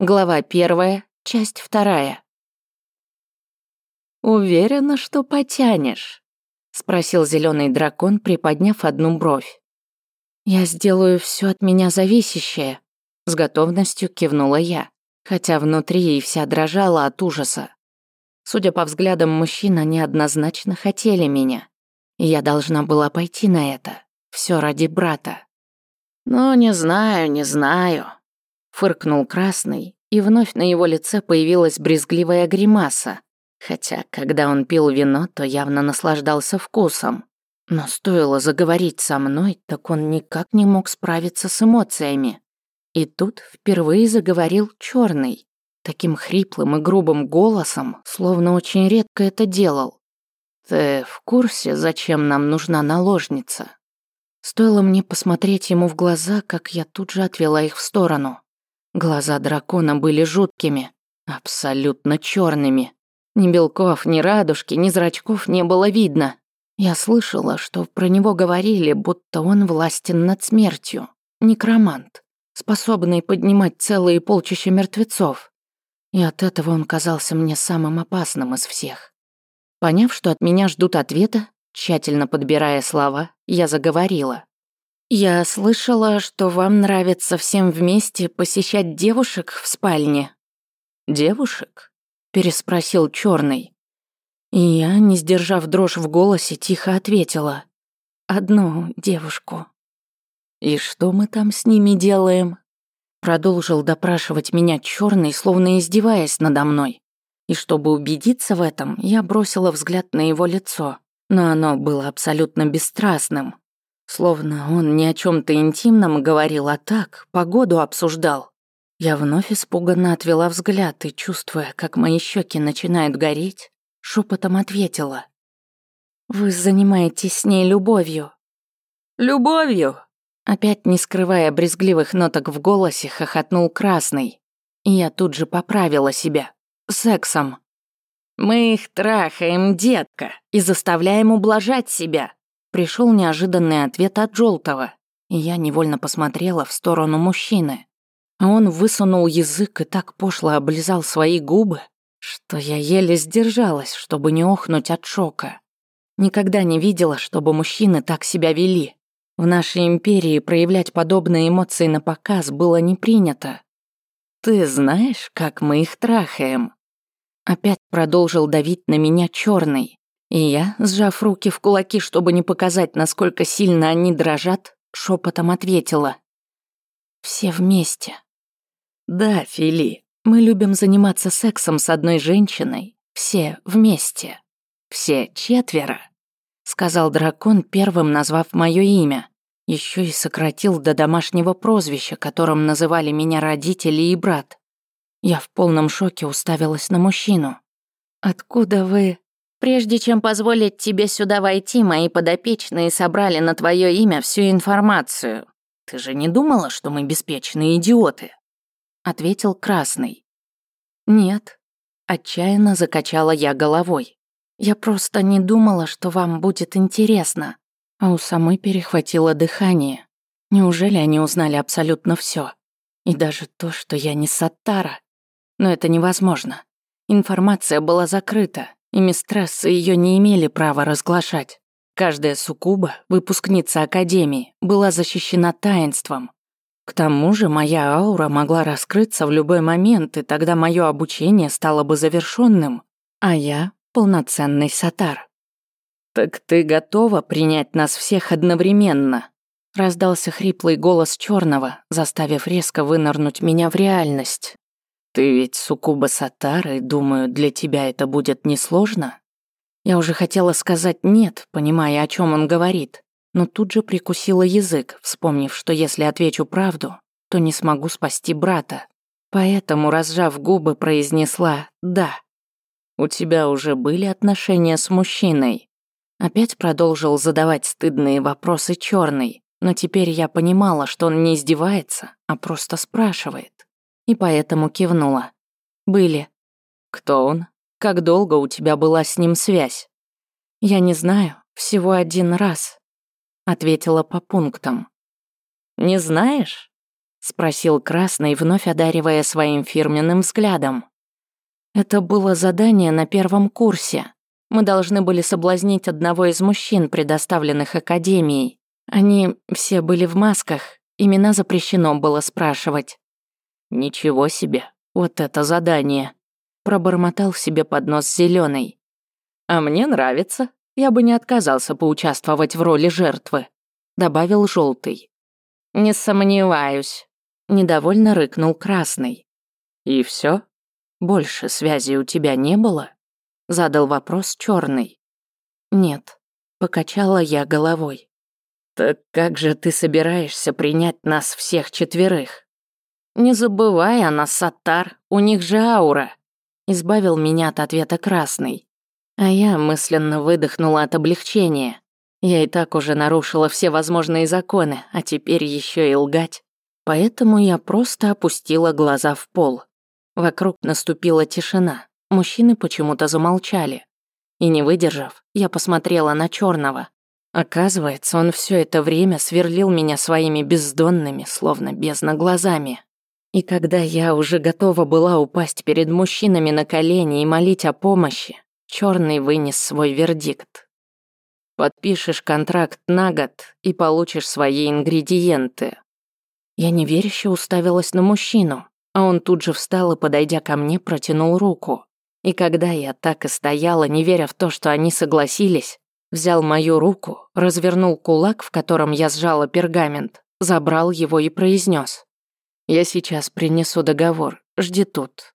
Глава первая, часть вторая. «Уверена, что потянешь?» — спросил зеленый дракон, приподняв одну бровь. «Я сделаю все от меня зависящее», — с готовностью кивнула я, хотя внутри и вся дрожала от ужаса. Судя по взглядам мужчин, они однозначно хотели меня, и я должна была пойти на это. Все ради брата. «Ну, не знаю, не знаю», Фыркнул красный, и вновь на его лице появилась брезгливая гримаса. Хотя, когда он пил вино, то явно наслаждался вкусом. Но стоило заговорить со мной, так он никак не мог справиться с эмоциями. И тут впервые заговорил черный, таким хриплым и грубым голосом, словно очень редко это делал. «Ты в курсе, зачем нам нужна наложница?» Стоило мне посмотреть ему в глаза, как я тут же отвела их в сторону. Глаза дракона были жуткими, абсолютно черными. Ни белков, ни радужки, ни зрачков не было видно. Я слышала, что про него говорили, будто он властен над смертью. Некромант, способный поднимать целые полчища мертвецов. И от этого он казался мне самым опасным из всех. Поняв, что от меня ждут ответа, тщательно подбирая слова, я заговорила. «Я слышала, что вам нравится всем вместе посещать девушек в спальне». «Девушек?» – переспросил черный. И я, не сдержав дрожь в голосе, тихо ответила. «Одну девушку». «И что мы там с ними делаем?» Продолжил допрашивать меня черный, словно издеваясь надо мной. И чтобы убедиться в этом, я бросила взгляд на его лицо, но оно было абсолютно бесстрастным, Словно он не о чем то интимном говорил, а так, погоду обсуждал. Я вновь испуганно отвела взгляд и, чувствуя, как мои щеки начинают гореть, шепотом ответила. «Вы занимаетесь с ней любовью». «Любовью?» Опять не скрывая брезгливых ноток в голосе, хохотнул Красный. И я тут же поправила себя. Сексом. «Мы их трахаем, детка, и заставляем ублажать себя», Пришел неожиданный ответ от Желтого, и я невольно посмотрела в сторону мужчины. Он высунул язык и так пошло облизал свои губы, что я еле сдержалась, чтобы не охнуть от шока. Никогда не видела, чтобы мужчины так себя вели. В нашей империи проявлять подобные эмоции на показ было не принято. «Ты знаешь, как мы их трахаем?» Опять продолжил давить на меня черный. И я, сжав руки в кулаки, чтобы не показать, насколько сильно они дрожат, шепотом ответила. «Все вместе». «Да, Фили, мы любим заниматься сексом с одной женщиной. Все вместе. Все четверо», — сказал дракон, первым назвав мое имя. Еще и сократил до домашнего прозвища, которым называли меня родители и брат. Я в полном шоке уставилась на мужчину. «Откуда вы...» Прежде чем позволить тебе сюда войти, мои подопечные собрали на твое имя всю информацию. Ты же не думала, что мы беспечные идиоты?» Ответил Красный. «Нет». Отчаянно закачала я головой. «Я просто не думала, что вам будет интересно». А у самой перехватило дыхание. Неужели они узнали абсолютно все? И даже то, что я не Саттара? Но это невозможно. Информация была закрыта, и мистрессы ее не имели права разглашать. Каждая суккуба, выпускница Академии, была защищена таинством. К тому же моя аура могла раскрыться в любой момент, и тогда мое обучение стало бы завершенным, а я — полноценный сатар. «Так ты готова принять нас всех одновременно?» Раздался хриплый голос черного, заставив резко вынырнуть меня в реальность. «Ты ведь суккуба Сатар, и, думаю, для тебя это будет несложно?» Я уже хотела сказать «нет», понимая, о чем он говорит, но тут же прикусила язык, вспомнив, что если отвечу правду, то не смогу спасти брата. Поэтому, разжав губы, произнесла «да». «У тебя уже были отношения с мужчиной?» Опять продолжил задавать стыдные вопросы черный, но теперь я понимала, что он не издевается, а просто спрашивает и поэтому кивнула. «Были». «Кто он? Как долго у тебя была с ним связь?» «Я не знаю, всего один раз», — ответила по пунктам. «Не знаешь?» спросил Красный, вновь одаривая своим фирменным взглядом. Это было задание на первом курсе. Мы должны были соблазнить одного из мужчин, предоставленных Академией. Они все были в масках, имена запрещено было спрашивать. «Ничего себе, вот это задание!» Пробормотал себе под нос зеленый. «А мне нравится, я бы не отказался поучаствовать в роли жертвы», добавил желтый. «Не сомневаюсь», недовольно рыкнул красный. «И все? Больше связи у тебя не было?» Задал вопрос черный. «Нет», — покачала я головой. «Так как же ты собираешься принять нас всех четверых?» «Не забывай, она сатар, у них же аура», — избавил меня от ответа красный. А я мысленно выдохнула от облегчения. Я и так уже нарушила все возможные законы, а теперь еще и лгать. Поэтому я просто опустила глаза в пол. Вокруг наступила тишина. Мужчины почему-то замолчали. И не выдержав, я посмотрела на черного. Оказывается, он все это время сверлил меня своими бездонными, словно бездна глазами. И когда я уже готова была упасть перед мужчинами на колени и молить о помощи, черный вынес свой вердикт. Подпишешь контракт на год и получишь свои ингредиенты. Я неверяще уставилась на мужчину, а он тут же встал и, подойдя ко мне, протянул руку. И когда я так и стояла, не веря в то, что они согласились, взял мою руку, развернул кулак, в котором я сжала пергамент, забрал его и произнес: «Я сейчас принесу договор, жди тут,